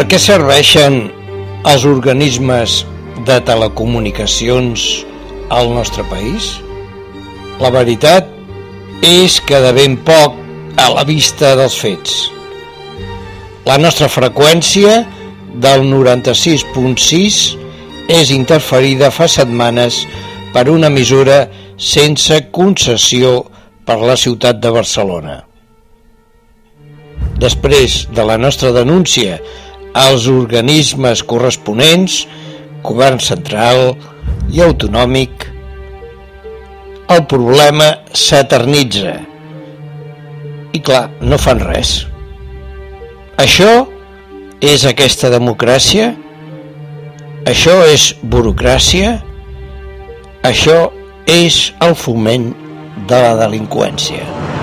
Per què serveixen els organismes de telecomunicacions al nostre país? La veritat és que de ben poc a la vista dels fets. La nostra freqüència del 96.6 és interferida fa setmanes per una mesura sense concessió per la ciutat de Barcelona. Després de la nostra denúncia als organismes corresponents, govern central i autonòmic, el problema s'eternitza i clar, no fan res. Això és aquesta democràcia? Això és burocràcia? Això és el foment de la delinqüència.